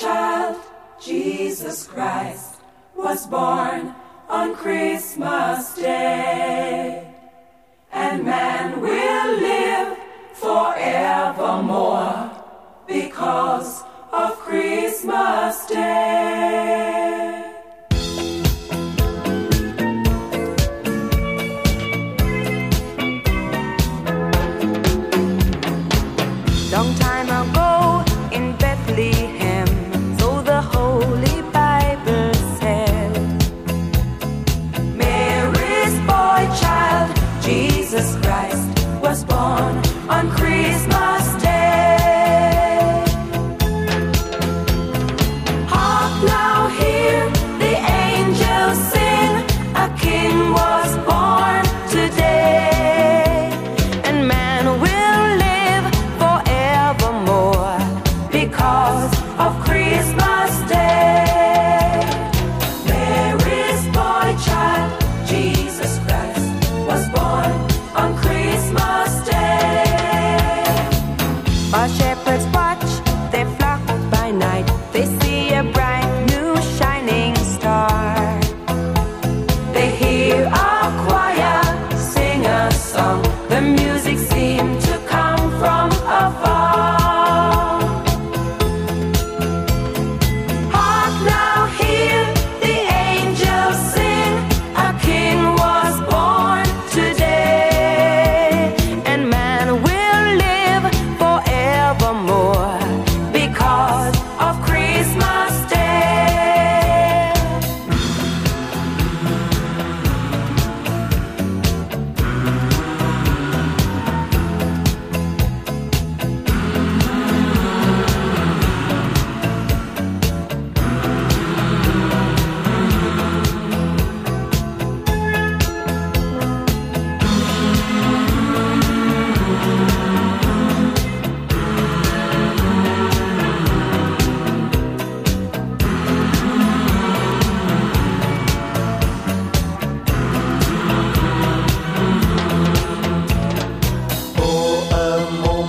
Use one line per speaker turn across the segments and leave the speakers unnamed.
child, Jesus Christ, was born on Christmas Day. Jesus Christ was born on Christmas Day. Hark now, hear.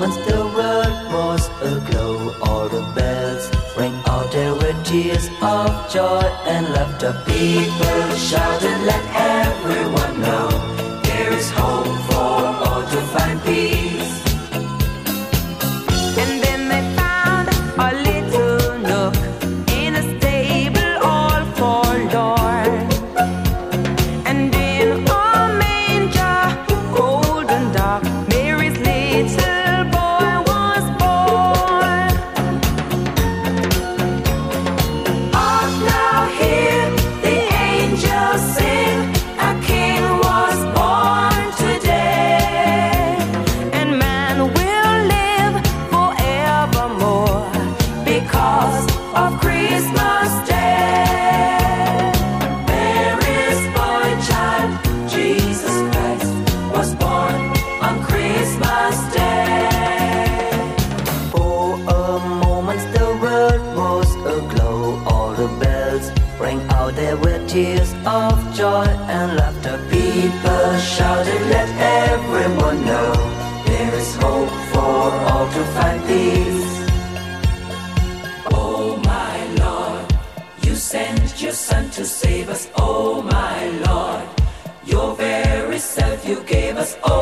Once the
world was aglow, all the bells rang out. There were tears of joy and laughter. People shouted "Let rang out there with tears of joy and laughter. People shouted, let everyone know there is hope for all to find peace.
Oh my Lord, you sent your Son to save us. Oh my Lord, your very self you gave us. Oh